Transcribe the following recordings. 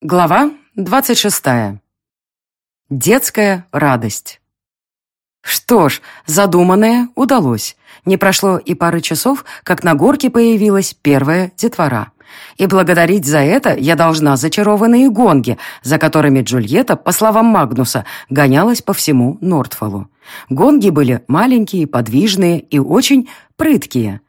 Глава 26. Детская радость. Что ж, задуманное удалось. Не прошло и пары часов, как на горке появилась первая детвора. И благодарить за это я должна зачарованные гонги, за которыми Джульетта, по словам Магнуса, гонялась по всему Нортфолу. Гонги были маленькие, подвижные и очень прыткие.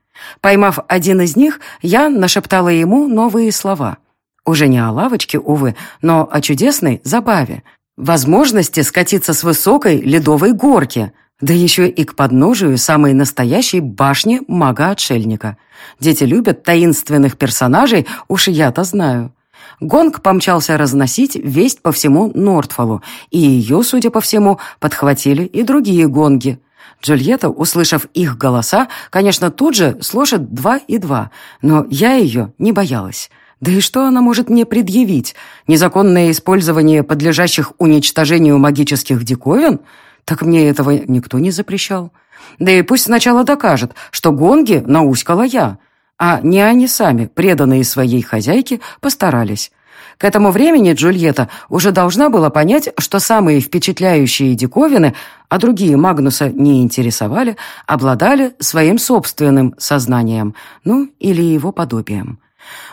Поймав один из них, я нашептала ему новые слова — уже не о лавочке, увы, но о чудесной забаве. Возможности скатиться с высокой ледовой горки, да еще и к подножию самой настоящей башни мага-отшельника. Дети любят таинственных персонажей, уж я-то знаю. Гонг помчался разносить весть по всему Нортфолу, и ее, судя по всему, подхватили и другие гонги. Джульетта, услышав их голоса, конечно, тут же сложит два и два, но я ее не боялась. Да и что она может мне предъявить? Незаконное использование подлежащих уничтожению магических диковин? Так мне этого никто не запрещал. Да и пусть сначала докажет, что гонги науськала я, а не они сами, преданные своей хозяйке, постарались. К этому времени Джульетта уже должна была понять, что самые впечатляющие диковины, а другие Магнуса не интересовали, обладали своим собственным сознанием, ну или его подобием.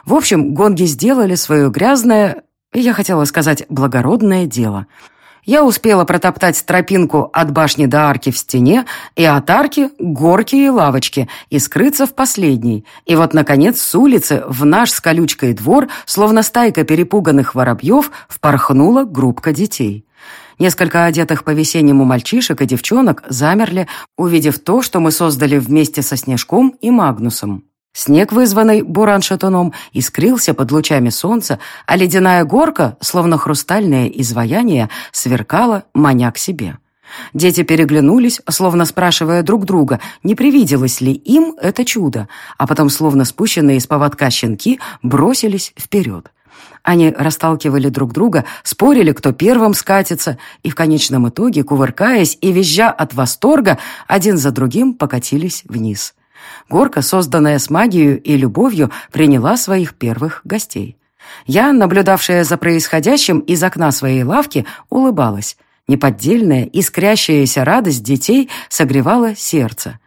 В общем, гонги сделали свое грязное, я хотела сказать, благородное дело. Я успела протоптать тропинку от башни до арки в стене и от арки к горке и лавочке и скрыться в последней. И вот, наконец, с улицы в наш с колючкой двор, словно стайка перепуганных воробьев, впорхнула группка детей. Несколько одетых по-весеннему мальчишек и девчонок замерли, увидев то, что мы создали вместе со Снежком и Магнусом. Снег, вызванный буран-шатуном, искрился под лучами солнца, а ледяная горка, словно хрустальное изваяние, сверкала, маня к себе. Дети переглянулись, словно спрашивая друг друга, не привиделось ли им это чудо, а потом, словно спущенные из поводка щенки, бросились вперед. Они расталкивали друг друга, спорили, кто первым скатится, и в конечном итоге, кувыркаясь и визжа от восторга, один за другим покатились вниз. Горка, созданная с магией и любовью, приняла своих первых гостей. Я, наблюдавшая за происходящим из окна своей лавки, улыбалась. Неподдельная, искрящаяся радость детей согревала сердце.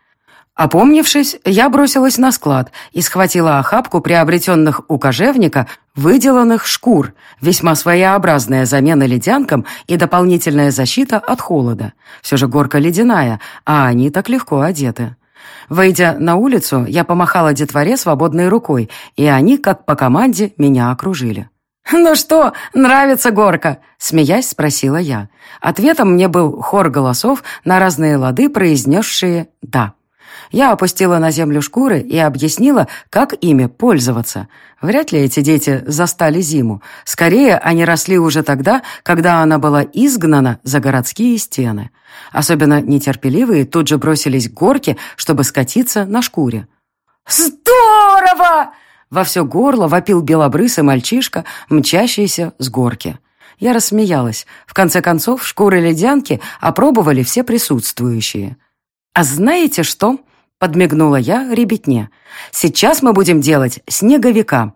Опомнившись, я бросилась на склад и схватила охапку приобретенных у кожевника выделанных шкур, весьма своеобразная замена ледянкам и дополнительная защита от холода. Все же горка ледяная, а они так легко одеты. Выйдя на улицу, я помахала детворе свободной рукой, и они, как по команде, меня окружили. «Ну что, нравится горка?» — смеясь спросила я. Ответом мне был хор голосов на разные лады, произнесшие «да». Я опустила на землю шкуры и объяснила, как ими пользоваться. Вряд ли эти дети застали зиму. Скорее, они росли уже тогда, когда она была изгнана за городские стены. Особенно нетерпеливые тут же бросились к горке, чтобы скатиться на шкуре. «Здорово!» Во все горло вопил белобрысый мальчишка, мчащийся с горки. Я рассмеялась. В конце концов, шкуры ледянки опробовали все присутствующие. «А знаете что?» Подмигнула я ребятне. «Сейчас мы будем делать снеговика».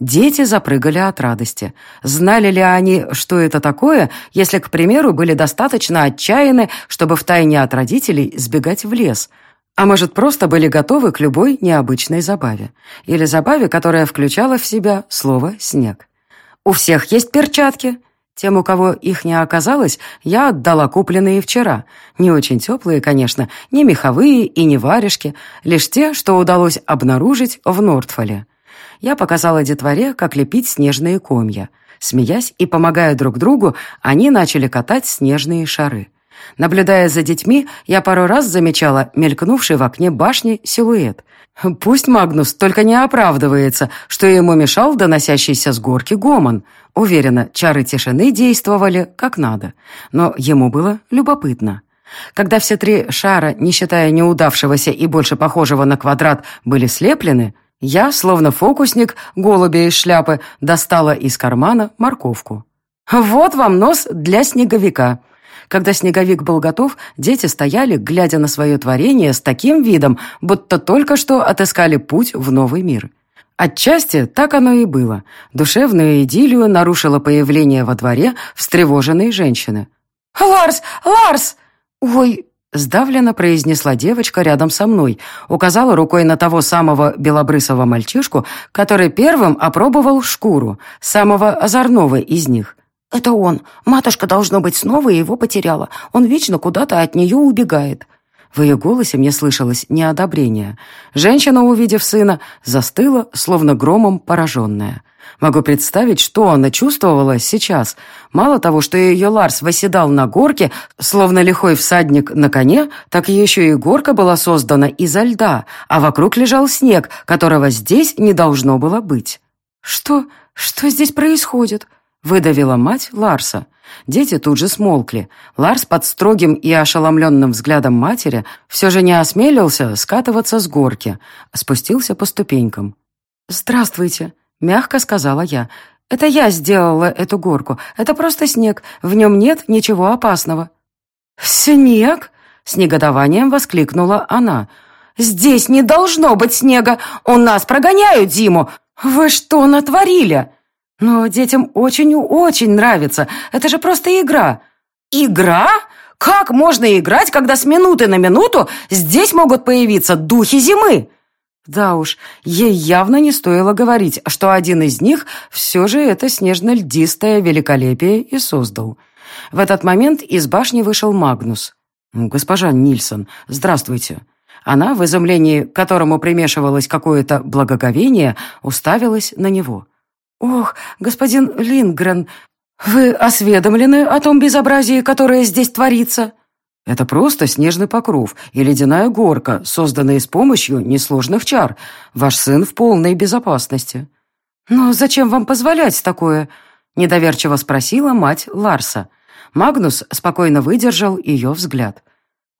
Дети запрыгали от радости. Знали ли они, что это такое, если, к примеру, были достаточно отчаяны, чтобы втайне от родителей сбегать в лес? А может, просто были готовы к любой необычной забаве? Или забаве, которая включала в себя слово «снег». «У всех есть перчатки?» Тем, у кого их не оказалось, я отдала купленные вчера. Не очень теплые, конечно, не меховые и не варежки, лишь те, что удалось обнаружить в Нортфоле. Я показала детворе, как лепить снежные комья. Смеясь и помогая друг другу, они начали катать снежные шары. Наблюдая за детьми, я пару раз замечала мелькнувший в окне башни силуэт. Пусть Магнус только не оправдывается, что ему мешал доносящийся с горки гомон. Уверена, чары тишины действовали как надо. Но ему было любопытно. Когда все три шара, не считая неудавшегося и больше похожего на квадрат, были слеплены, я, словно фокусник, голубя из шляпы, достала из кармана морковку. «Вот вам нос для снеговика», когда снеговик был готов, дети стояли, глядя на свое творение с таким видом, будто только что отыскали путь в новый мир. Отчасти так оно и было. Душевную идиллию нарушило появление во дворе встревоженной женщины. «Ларс! Ларс!» «Ой!» — сдавленно произнесла девочка рядом со мной, указала рукой на того самого белобрысого мальчишку, который первым опробовал шкуру, самого озорного из них. «Это он. Матушка, должно быть, снова его потеряла. Он вечно куда-то от нее убегает». В ее голосе мне слышалось неодобрение. Женщина, увидев сына, застыла, словно громом пораженная. Могу представить, что она чувствовала сейчас. Мало того, что ее Ларс восседал на горке, словно лихой всадник на коне, так еще и горка была создана изо льда, а вокруг лежал снег, которого здесь не должно было быть. «Что? Что здесь происходит?» — выдавила мать Ларса. Дети тут же смолкли. Ларс под строгим и ошеломленным взглядом матери все же не осмелился скатываться с горки, а спустился по ступенькам. «Здравствуйте», — мягко сказала я. «Это я сделала эту горку. Это просто снег. В нем нет ничего опасного». «Снег?» — с негодованием воскликнула она. «Здесь не должно быть снега! У нас прогоняют зиму! Вы что натворили?» Но детям очень-очень нравится. Это же просто игра. Игра? Как можно играть, когда с минуты на минуту здесь могут появиться духи зимы? Да уж, ей явно не стоило говорить, что один из них все же это снежно-льдистое великолепие и создал. В этот момент из башни вышел Магнус. «Госпожа Нильсон, здравствуйте». Она, в изумлении, которому примешивалось какое-то благоговение, уставилась на него. «Ох, господин Лингрен, вы осведомлены о том безобразии, которое здесь творится?» «Это просто снежный покров и ледяная горка, созданные с помощью несложных чар. Ваш сын в полной безопасности». «Но зачем вам позволять такое?» — недоверчиво спросила мать Ларса. Магнус спокойно выдержал ее взгляд.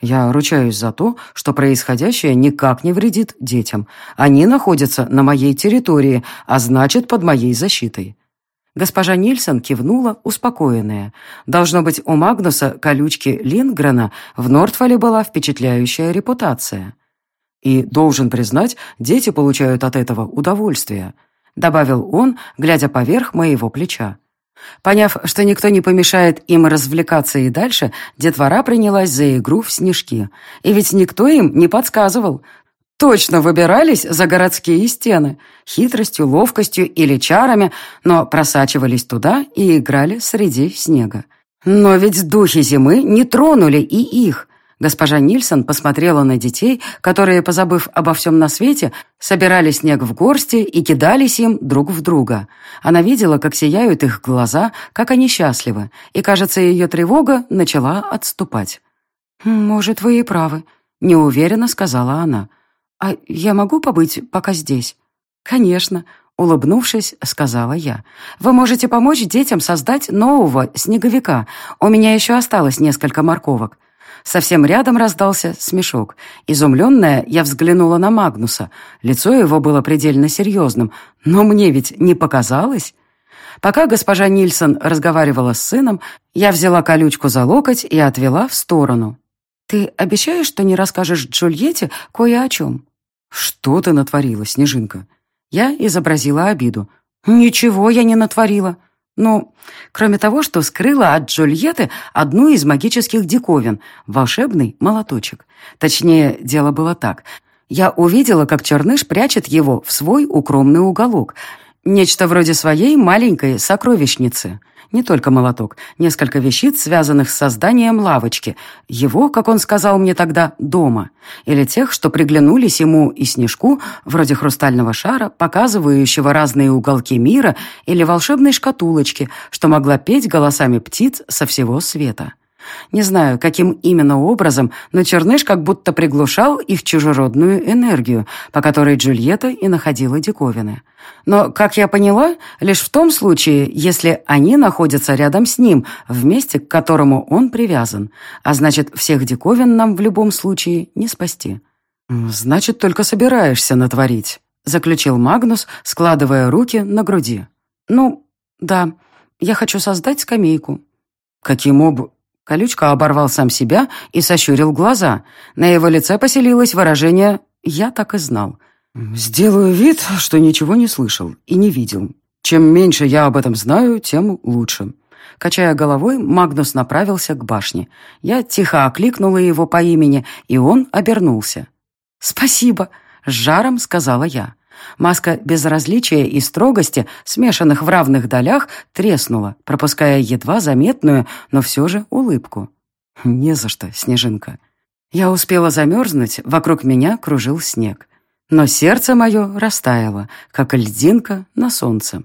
Я ручаюсь за то, что происходящее никак не вредит детям. Они находятся на моей территории, а значит, под моей защитой». Госпожа Нильсон кивнула, успокоенная. Должно быть, у Магнуса колючки Лингрена в Нортфоле была впечатляющая репутация. И, должен признать, дети получают от этого удовольствие, добавил он, глядя поверх моего плеча. Поняв, что никто не помешает им развлекаться и дальше, детвора принялась за игру в снежки. И ведь никто им не подсказывал. Точно выбирались за городские стены, хитростью, ловкостью или чарами, но просачивались туда и играли среди снега. Но ведь духи зимы не тронули и их – Госпожа Нильсон посмотрела на детей, которые, позабыв обо всем на свете, собирали снег в горсти и кидались им друг в друга. Она видела, как сияют их глаза, как они счастливы, и, кажется, ее тревога начала отступать. «Может, вы и правы», — неуверенно сказала она. «А я могу побыть пока здесь?» «Конечно», — улыбнувшись, сказала я. «Вы можете помочь детям создать нового снеговика. У меня еще осталось несколько морковок. Совсем рядом раздался смешок. Изумленная, я взглянула на Магнуса. Лицо его было предельно серьезным. Но мне ведь не показалось. Пока госпожа Нильсон разговаривала с сыном, я взяла колючку за локоть и отвела в сторону. «Ты обещаешь, что не расскажешь Джульетте кое о чем?» «Что ты натворила, Снежинка?» Я изобразила обиду. «Ничего я не натворила. Ну, кроме того, что скрыла от Джульетты одну из магических диковин — волшебный молоточек. Точнее, дело было так. Я увидела, как Черныш прячет его в свой укромный уголок. Нечто вроде своей маленькой сокровищницы — не только молоток, несколько вещиц, связанных с созданием лавочки. Его, как он сказал мне тогда, дома. Или тех, что приглянулись ему и снежку, вроде хрустального шара, показывающего разные уголки мира, или волшебной шкатулочки, что могла петь голосами птиц со всего света. Не знаю, каким именно образом, но Черныш как будто приглушал их чужеродную энергию, по которой Джульетта и находила диковины. Но, как я поняла, лишь в том случае, если они находятся рядом с ним, в месте, к которому он привязан. А значит, всех диковин нам в любом случае не спасти. «Значит, только собираешься натворить», — заключил Магнус, складывая руки на груди. «Ну, да, я хочу создать скамейку». «Каким об...» Колючка оборвал сам себя и сощурил глаза. На его лице поселилось выражение «я так и знал». «Сделаю вид, что ничего не слышал и не видел. Чем меньше я об этом знаю, тем лучше». Качая головой, Магнус направился к башне. Я тихо окликнула его по имени, и он обернулся. «Спасибо», — с жаром сказала я. Маска безразличия и строгости, смешанных в равных долях, треснула, пропуская едва заметную, но все же улыбку. «Не за что, Снежинка». Я успела замерзнуть, вокруг меня кружил снег. Но сердце мое растаяло, как льдинка на солнце.